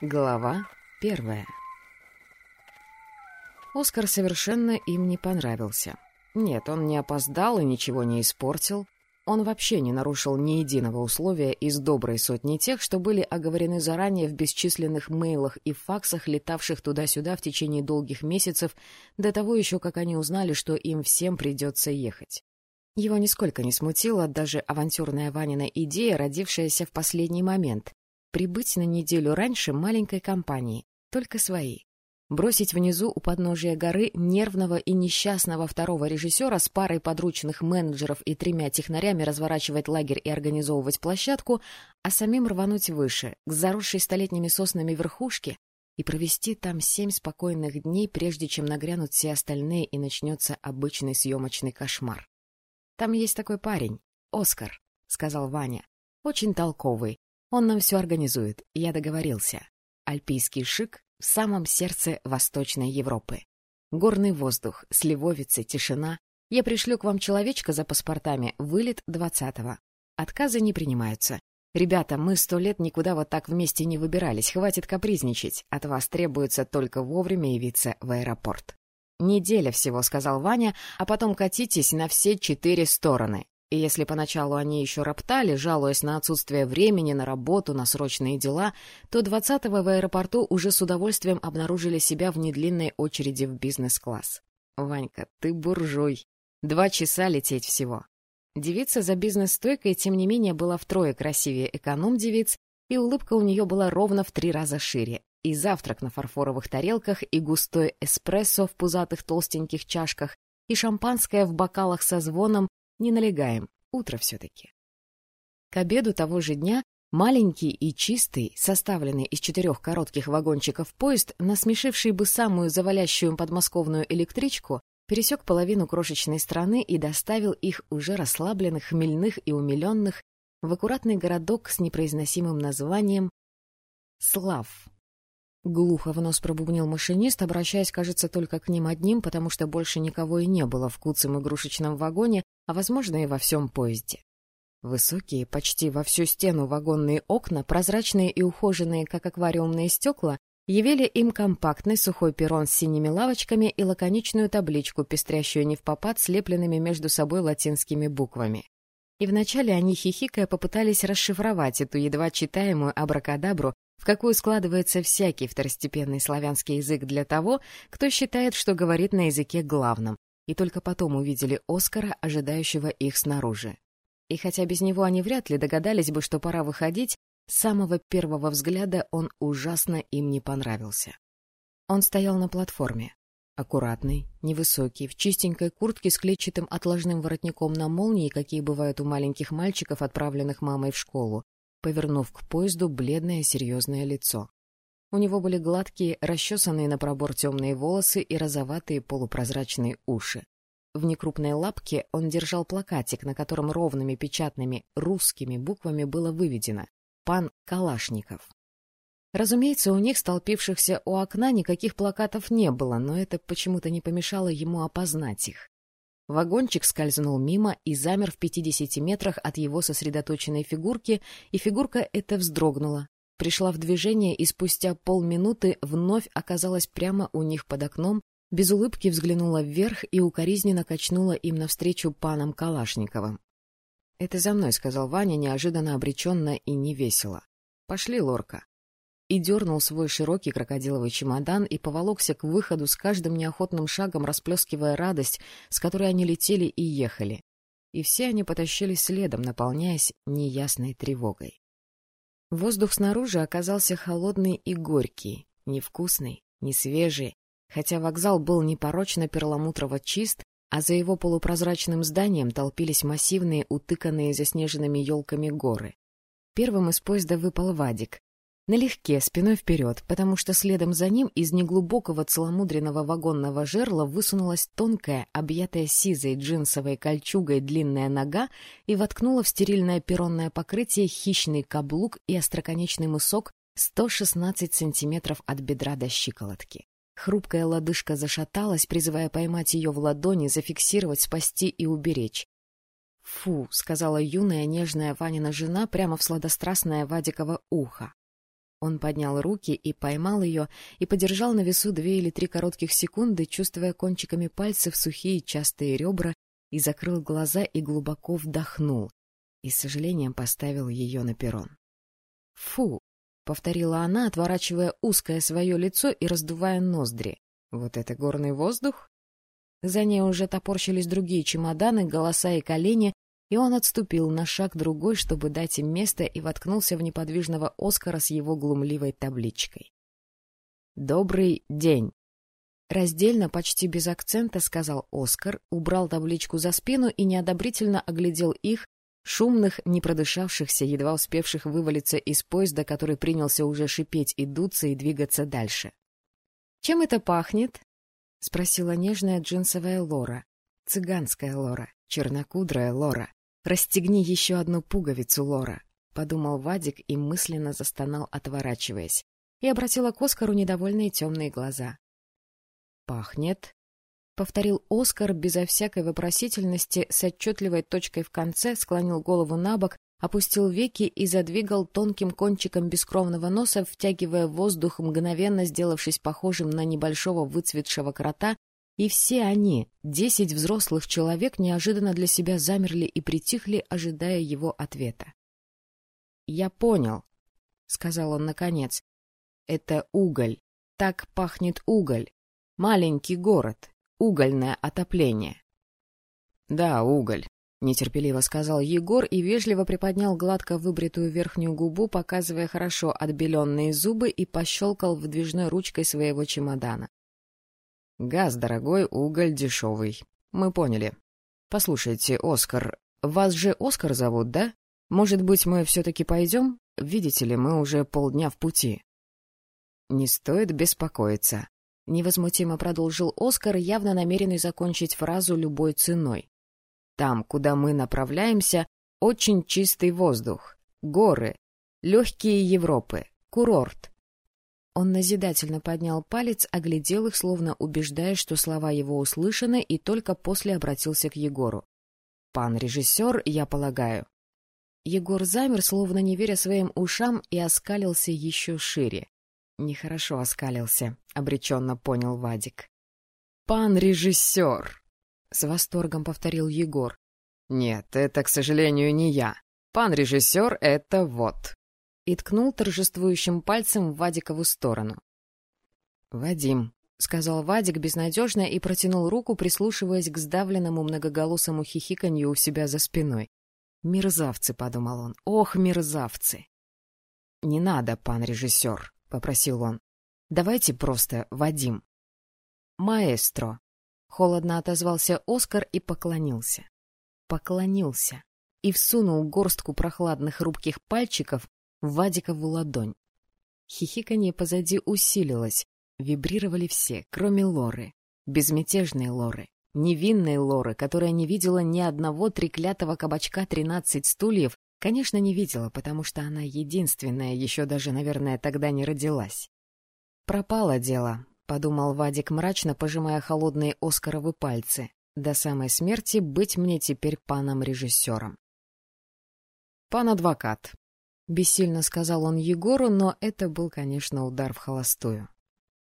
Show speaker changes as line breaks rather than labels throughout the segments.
Глава первая Оскар совершенно им не понравился. Нет, он не опоздал и ничего не испортил. Он вообще не нарушил ни единого условия из доброй сотни тех, что были оговорены заранее в бесчисленных мейлах и факсах, летавших туда-сюда в течение долгих месяцев, до того еще, как они узнали, что им всем придется ехать. Его нисколько не смутила даже авантюрная Ванина идея, родившаяся в последний момент прибыть на неделю раньше маленькой компании, только свои. Бросить внизу у подножия горы нервного и несчастного второго режиссера с парой подручных менеджеров и тремя технарями разворачивать лагерь и организовывать площадку, а самим рвануть выше, к заросшей столетними соснами верхушке, и провести там семь спокойных дней, прежде чем нагрянут все остальные и начнется обычный съемочный кошмар. — Там есть такой парень, Оскар, — сказал Ваня, — очень толковый, он нам все организует, я договорился. Альпийский шик в самом сердце Восточной Европы. Горный воздух, сливовицы, тишина. Я пришлю к вам человечка за паспортами, вылет двадцатого. Отказы не принимаются. Ребята, мы сто лет никуда вот так вместе не выбирались, хватит капризничать. От вас требуется только вовремя явиться в аэропорт. «Неделя всего», — сказал Ваня, — «а потом катитесь на все четыре стороны. И если поначалу они еще роптали, жалуясь на отсутствие времени, на работу, на срочные дела, то 20-го в аэропорту уже с удовольствием обнаружили себя в недлинной очереди в бизнес-класс. «Ванька, ты буржуй. Два часа лететь всего». Девица за бизнес-стойкой, тем не менее, была втрое красивее эконом-девиц, и улыбка у нее была ровно в три раза шире. И завтрак на фарфоровых тарелках, и густой эспрессо в пузатых толстеньких чашках, и шампанское в бокалах со звоном, не налегаем, утро все-таки. К обеду того же дня маленький и чистый, составленный из четырех коротких вагончиков поезд, насмешивший бы самую завалящую подмосковную электричку, пересек половину крошечной страны и доставил их уже расслабленных, хмельных и умиленных в аккуратный городок с непроизносимым названием Слав. Глухо в нос пробубнил машинист, обращаясь, кажется, только к ним одним, потому что больше никого и не было в куцем игрушечном вагоне, а, возможно, и во всем поезде. Высокие, почти во всю стену вагонные окна, прозрачные и ухоженные, как аквариумные стекла, явили им компактный сухой перрон с синими лавочками и лаконичную табличку, пестрящую не в попад слепленными между собой латинскими буквами. И вначале они, хихикая, попытались расшифровать эту едва читаемую абракадабру, в какую складывается всякий второстепенный славянский язык для того, кто считает, что говорит на языке главном, и только потом увидели Оскара, ожидающего их снаружи. И хотя без него они вряд ли догадались бы, что пора выходить, с самого первого взгляда он ужасно им не понравился. Он стоял на платформе. Аккуратный, невысокий, в чистенькой куртке с клетчатым отложным воротником на молнии, какие бывают у маленьких мальчиков, отправленных мамой в школу, повернув к поезду бледное серьезное лицо. У него были гладкие, расчесанные на пробор темные волосы и розоватые полупрозрачные уши. В некрупной лапке он держал плакатик, на котором ровными печатными русскими буквами было выведено «Пан Калашников». Разумеется, у них, столпившихся у окна, никаких плакатов не было, но это почему-то не помешало ему опознать их. Вагончик скользнул мимо и замер в пятидесяти метрах от его сосредоточенной фигурки, и фигурка эта вздрогнула, пришла в движение и спустя полминуты вновь оказалась прямо у них под окном, без улыбки взглянула вверх и укоризненно качнула им навстречу панам Калашниковым. — Это за мной, — сказал Ваня, неожиданно обреченно и невесело. — Пошли, лорка и дернул свой широкий крокодиловый чемодан и поволокся к выходу с каждым неохотным шагом, расплескивая радость, с которой они летели и ехали. И все они потащились следом, наполняясь неясной тревогой. Воздух снаружи оказался холодный и горький, невкусный, не свежий, хотя вокзал был непорочно перламутрово чист, а за его полупрозрачным зданием толпились массивные, утыканные заснеженными елками горы. Первым из поезда выпал Вадик, Налегке, спиной вперед, потому что следом за ним из неглубокого целомудренного вагонного жерла высунулась тонкая, объятая сизой джинсовой кольчугой длинная нога и воткнула в стерильное перронное покрытие хищный каблук и остроконечный мысок 116 сантиметров от бедра до щиколотки. Хрупкая лодыжка зашаталась, призывая поймать ее в ладони, зафиксировать, спасти и уберечь. «Фу», — сказала юная нежная Ванина жена прямо в сладострастное Вадикова ухо. Он поднял руки и поймал ее, и подержал на весу две или три коротких секунды, чувствуя кончиками пальцев сухие частые ребра, и закрыл глаза и глубоко вдохнул, и с сожалением поставил ее на перрон. «Фу!» — повторила она, отворачивая узкое свое лицо и раздувая ноздри. «Вот это горный воздух?» За ней уже топорщились другие чемоданы, голоса и колени, и он отступил на шаг другой, чтобы дать им место, и воткнулся в неподвижного Оскара с его глумливой табличкой. «Добрый день!» Раздельно, почти без акцента, сказал Оскар, убрал табличку за спину и неодобрительно оглядел их, шумных, не продышавшихся, едва успевших вывалиться из поезда, который принялся уже шипеть и дуться и двигаться дальше. «Чем это пахнет?» — спросила нежная джинсовая Лора, цыганская Лора, чернокудрая Лора. «Расстегни еще одну пуговицу, Лора», — подумал Вадик и мысленно застонал, отворачиваясь, и обратила к Оскару недовольные темные глаза. «Пахнет», — повторил Оскар безо всякой вопросительности с отчетливой точкой в конце, склонил голову на бок, опустил веки и задвигал тонким кончиком бескровного носа, втягивая воздух, мгновенно сделавшись похожим на небольшого выцветшего крота, и все они, десять взрослых человек, неожиданно для себя замерли и притихли, ожидая его ответа. — Я понял, — сказал он наконец. — Это уголь. Так пахнет уголь. Маленький город. Угольное отопление. — Да, уголь, — нетерпеливо сказал Егор и вежливо приподнял гладко выбритую верхнюю губу, показывая хорошо отбеленные зубы, и пощелкал выдвижной ручкой своего чемодана. Газ дорогой, уголь дешевый. Мы поняли. Послушайте, Оскар, вас же Оскар зовут, да? Может быть, мы все-таки пойдем? Видите ли, мы уже полдня в пути. Не стоит беспокоиться. Невозмутимо продолжил Оскар, явно намеренный закончить фразу любой ценой. Там, куда мы направляемся, очень чистый воздух, горы, легкие Европы, курорт. Он назидательно поднял палец, оглядел их, словно убеждая, что слова его услышаны, и только после обратился к Егору. — Пан режиссер, я полагаю. Егор замер, словно не веря своим ушам, и оскалился еще шире. Нехорошо оскалился, — обреченно понял Вадик. — Пан режиссер! — с восторгом повторил Егор. — Нет, это, к сожалению, не я. Пан режиссер — это вот и ткнул торжествующим пальцем в Вадикову сторону. — Вадим, — сказал Вадик безнадежно и протянул руку, прислушиваясь к сдавленному многоголосому хихиканью у себя за спиной. «Мерзавцы», — подумал он, — «ох, мерзавцы!» «Не надо, пан режиссер», — попросил он. «Давайте просто Вадим». «Маэстро», — холодно отозвался Оскар и поклонился. Поклонился и всунул горстку прохладных рубких пальчиков в Вадикову ладонь. Хихиканье позади усилилось. Вибрировали все, кроме Лоры. Безмятежной Лоры. Невинной Лоры, которая не видела ни одного треклятого кабачка «Тринадцать стульев», конечно, не видела, потому что она единственная, еще даже, наверное, тогда не родилась. «Пропало дело», — подумал Вадик мрачно, пожимая холодные Оскаровы пальцы. «До самой смерти быть мне теперь паном-режиссером». «Пан адвокат», — бессильно сказал он Егору, но это был, конечно, удар в холостую.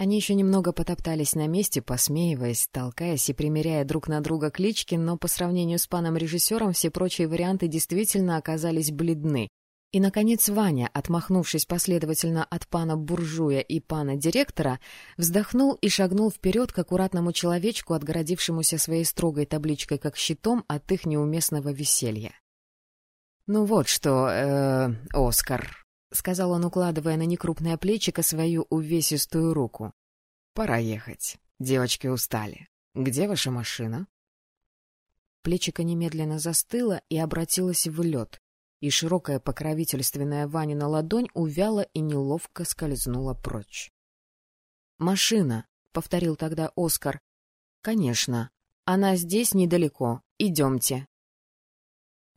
Они еще немного потоптались на месте, посмеиваясь, толкаясь и примеряя друг на друга клички, но по сравнению с паном-режиссером все прочие варианты действительно оказались бледны. И, наконец, Ваня, отмахнувшись последовательно от пана-буржуя и пана-директора, вздохнул и шагнул вперед к аккуратному человечку, отгородившемуся своей строгой табличкой как щитом от их неуместного веселья. «Ну вот что, э, Оскар», — сказал он, укладывая на некрупное плечико свою увесистую руку. «Пора ехать. Девочки устали. Где ваша машина?» Плечико немедленно застыло и обратилось в лед, и широкая покровительственная Ванина ладонь увяла и неловко скользнула прочь. «Машина», — повторил тогда Оскар. «Конечно. Она здесь недалеко. Идемте».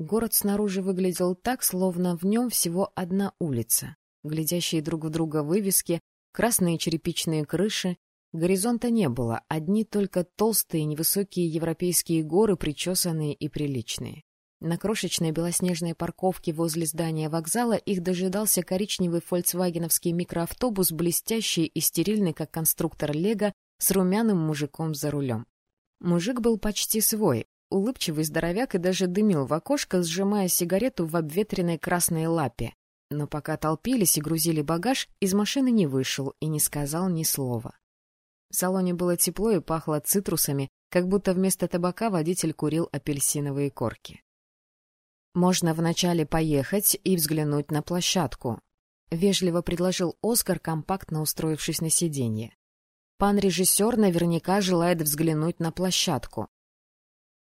Город снаружи выглядел так, словно в нем всего одна улица. Глядящие друг в друга вывески, красные черепичные крыши. Горизонта не было, одни только толстые невысокие европейские горы, причесанные и приличные. На крошечной белоснежной парковке возле здания вокзала их дожидался коричневый фольксвагеновский микроавтобус, блестящий и стерильный, как конструктор Лего, с румяным мужиком за рулем. Мужик был почти свой, улыбчивый здоровяк и даже дымил в окошко, сжимая сигарету в обветренной красной лапе. Но пока толпились и грузили багаж, из машины не вышел и не сказал ни слова. В салоне было тепло и пахло цитрусами, как будто вместо табака водитель курил апельсиновые корки. «Можно вначале поехать и взглянуть на площадку», — вежливо предложил Оскар, компактно устроившись на сиденье. «Пан режиссер наверняка желает взглянуть на площадку».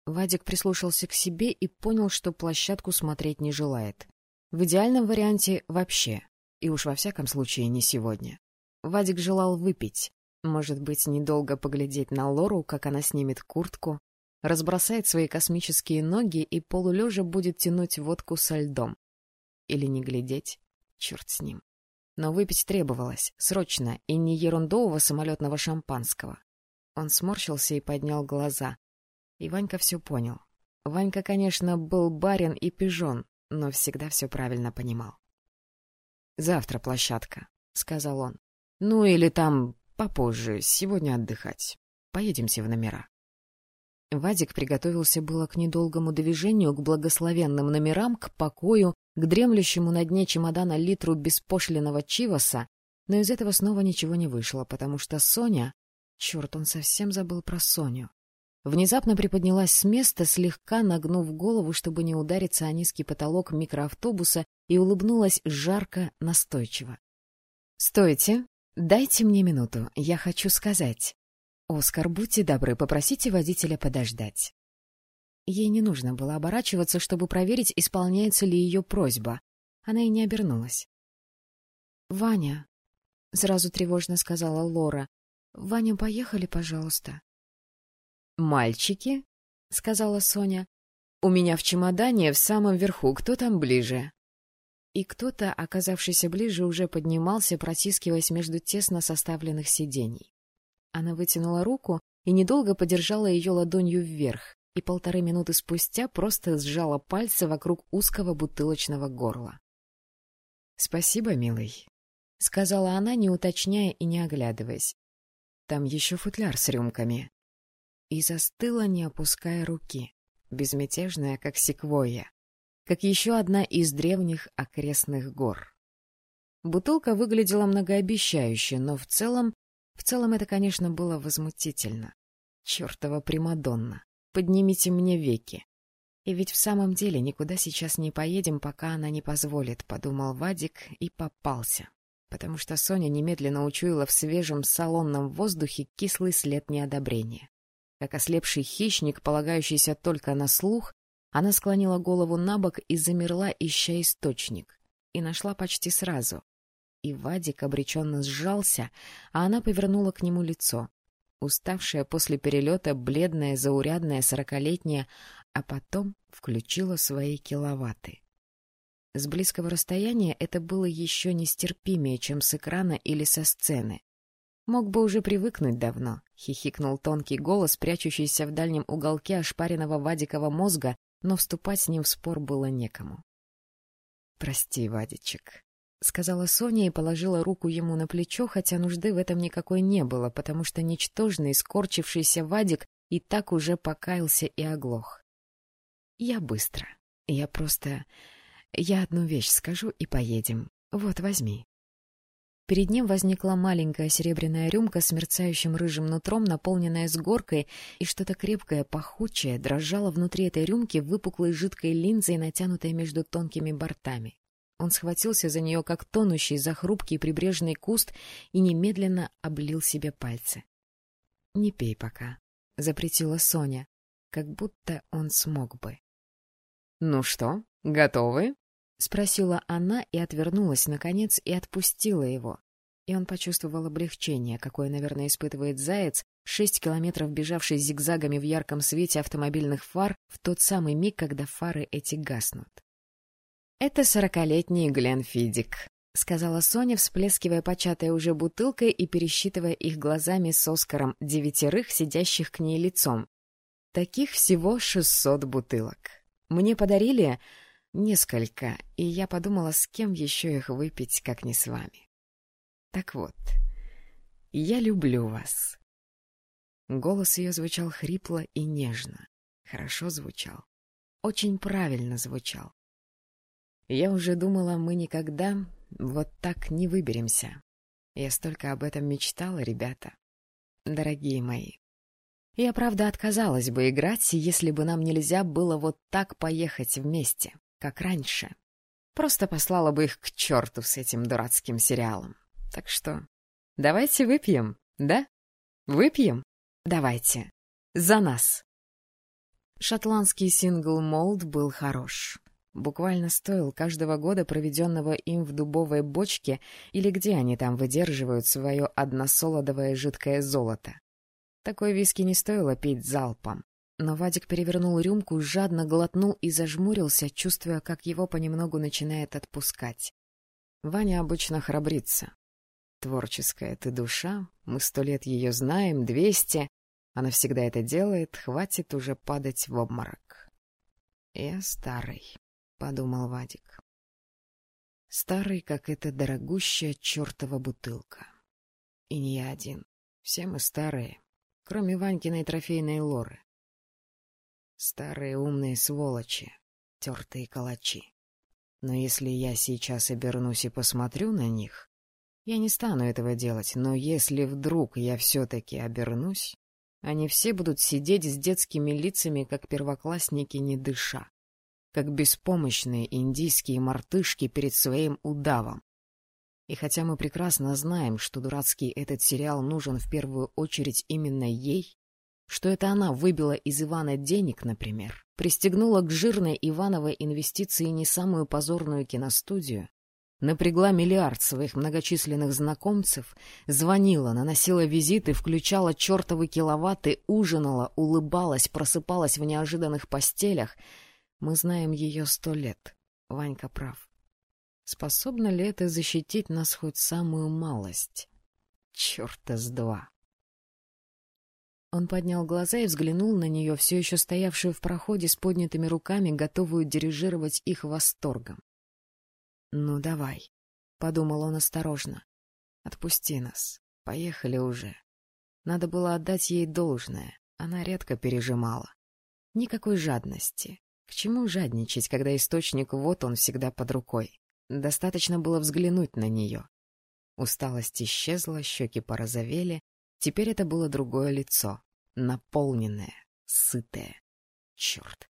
Вадик прислушался к себе и понял, что площадку смотреть не желает. В идеальном варианте — вообще, и уж во всяком случае не сегодня. Вадик желал выпить, может быть, недолго поглядеть на Лору, как она снимет куртку, разбросает свои космические ноги и полулежа будет тянуть водку со льдом. Или не глядеть, черт с ним. Но выпить требовалось, срочно, и не ерундового самолетного шампанского. Он сморщился и поднял глаза. И Ванька все понял. Ванька, конечно, был барин и пижон, но всегда все правильно понимал. «Завтра площадка», — сказал он. «Ну или там попозже, сегодня отдыхать. Поедемте в номера». Вадик приготовился было к недолгому движению, к благословенным номерам, к покою, к дремлющему на дне чемодана литру беспошлиного чиваса, но из этого снова ничего не вышло, потому что Соня... Черт, он совсем забыл про Соню. Внезапно приподнялась с места, слегка нагнув голову, чтобы не удариться о низкий потолок микроавтобуса, и улыбнулась жарко, настойчиво. — Стойте! Дайте мне минуту, я хочу сказать. «Оскар, будьте добры, попросите водителя подождать». Ей не нужно было оборачиваться, чтобы проверить, исполняется ли ее просьба. Она и не обернулась. «Ваня», — сразу тревожно сказала Лора, — «Ваня, поехали, пожалуйста». «Мальчики», — сказала Соня, — «у меня в чемодане в самом верху, кто там ближе?» И кто-то, оказавшийся ближе, уже поднимался, протискиваясь между тесно составленных сидений. Она вытянула руку и недолго подержала ее ладонью вверх, и полторы минуты спустя просто сжала пальцы вокруг узкого бутылочного горла. — Спасибо, милый, — сказала она, не уточняя и не оглядываясь. — Там еще футляр с рюмками. И застыла, не опуская руки, безмятежная, как секвойя, как еще одна из древних окрестных гор. Бутылка выглядела многообещающе, но в целом в целом это, конечно, было возмутительно. Чертова Примадонна! Поднимите мне веки! И ведь в самом деле никуда сейчас не поедем, пока она не позволит, — подумал Вадик и попался. Потому что Соня немедленно учуяла в свежем салонном воздухе кислый след неодобрения. Как ослепший хищник, полагающийся только на слух, она склонила голову на бок и замерла, ища источник. И нашла почти сразу и Вадик обреченно сжался, а она повернула к нему лицо. Уставшая после перелета, бледная, заурядная, сорокалетняя, а потом включила свои киловатты. С близкого расстояния это было еще нестерпимее, чем с экрана или со сцены. Мог бы уже привыкнуть давно, — хихикнул тонкий голос, прячущийся в дальнем уголке ошпаренного Вадикова мозга, но вступать с ним в спор было некому. — Прости, Вадичек, — сказала Соня и положила руку ему на плечо, хотя нужды в этом никакой не было, потому что ничтожный, скорчившийся Вадик и так уже покаялся и оглох. — Я быстро. Я просто... Я одну вещь скажу и поедем. Вот, возьми. Перед ним возникла маленькая серебряная рюмка с мерцающим рыжим нутром, наполненная с горкой, и что-то крепкое, пахучее дрожало внутри этой рюмки выпуклой жидкой линзой, натянутой между тонкими бортами. Он схватился за нее, как тонущий за хрупкий прибрежный куст, и немедленно облил себе пальцы. — Не пей пока, — запретила Соня, как будто он смог бы. — Ну что, готовы? — спросила она и отвернулась, наконец, и отпустила его. И он почувствовал облегчение, какое, наверное, испытывает заяц, шесть километров бежавший зигзагами в ярком свете автомобильных фар в тот самый миг, когда фары эти гаснут. «Это сорокалетний Глен Фидик», — сказала Соня, всплескивая початой уже бутылкой и пересчитывая их глазами с Оскаром девятерых, сидящих к ней лицом. «Таких всего шестьсот бутылок. Мне подарили несколько, и я подумала, с кем еще их выпить, как не с вами. Так вот, я люблю вас. Голос ее звучал хрипло и нежно. Хорошо звучал. Очень правильно звучал. Я уже думала, мы никогда вот так не выберемся. Я столько об этом мечтала, ребята. Дорогие мои. Я, правда, отказалась бы играть, если бы нам нельзя было вот так поехать вместе, как раньше. Просто послала бы их к черту с этим дурацким сериалом. Так что давайте выпьем, да? Выпьем? Давайте. За нас. Шотландский сингл «Молд» был хорош буквально стоил каждого года, проведенного им в дубовой бочке или где они там выдерживают свое односолодовое жидкое золото. Такой виски не стоило пить залпом. Но Вадик перевернул рюмку, жадно глотнул и зажмурился, чувствуя, как его понемногу начинает отпускать. Ваня обычно храбрится. Творческая ты душа, мы сто лет ее знаем, двести. Она всегда это делает, хватит уже падать в обморок. Я старый подумал Вадик. Старый, как эта дорогущая чертова бутылка. И не я один. Все мы старые, кроме Ванькиной трофейной лоры. Старые умные сволочи, тертые калачи. Но если я сейчас обернусь и посмотрю на них, я не стану этого делать, но если вдруг я все-таки обернусь, они все будут сидеть с детскими лицами, как первоклассники, не дыша как беспомощные индийские мартышки перед своим удавом. И хотя мы прекрасно знаем, что дурацкий этот сериал нужен в первую очередь именно ей, что это она выбила из Ивана денег, например, пристегнула к жирной Ивановой инвестиции не самую позорную киностудию, напрягла миллиард своих многочисленных знакомцев, звонила, наносила визиты, включала чертовы киловатты, ужинала, улыбалась, просыпалась в неожиданных постелях — мы знаем ее сто лет. Ванька прав. Способна ли это защитить нас хоть самую малость? Черта с два. Он поднял глаза и взглянул на нее, все еще стоявшую в проходе с поднятыми руками, готовую дирижировать их восторгом. — Ну, давай, — подумал он осторожно. — Отпусти нас. Поехали уже. Надо было отдать ей должное. Она редко пережимала. Никакой жадности, к чему жадничать, когда источник вот он всегда под рукой? Достаточно было взглянуть на нее. Усталость исчезла, щеки порозовели. Теперь это было другое лицо. Наполненное, сытое. Черт.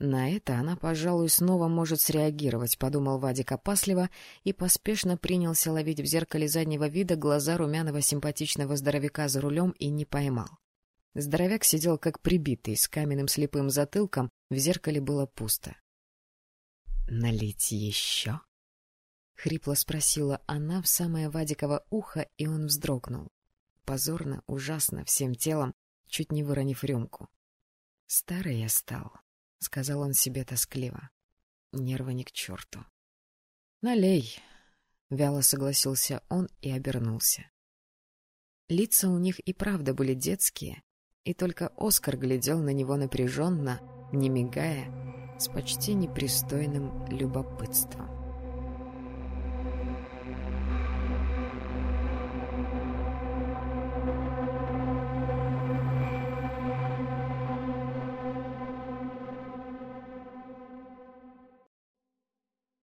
На это она, пожалуй, снова может среагировать, подумал Вадик опасливо и поспешно принялся ловить в зеркале заднего вида глаза румяного симпатичного здоровяка за рулем и не поймал. Здоровяк сидел как прибитый, с каменным слепым затылком, в зеркале было пусто. — Налить еще? — хрипло спросила она в самое Вадиково ухо, и он вздрогнул. Позорно, ужасно, всем телом, чуть не выронив рюмку. — Старый я стал, — сказал он себе тоскливо. Нервы ни к черту. — Налей, — вяло согласился он и обернулся. Лица у них и правда были детские, и только Оскар глядел на него напряженно, не мигая, с почти непристойным любопытством.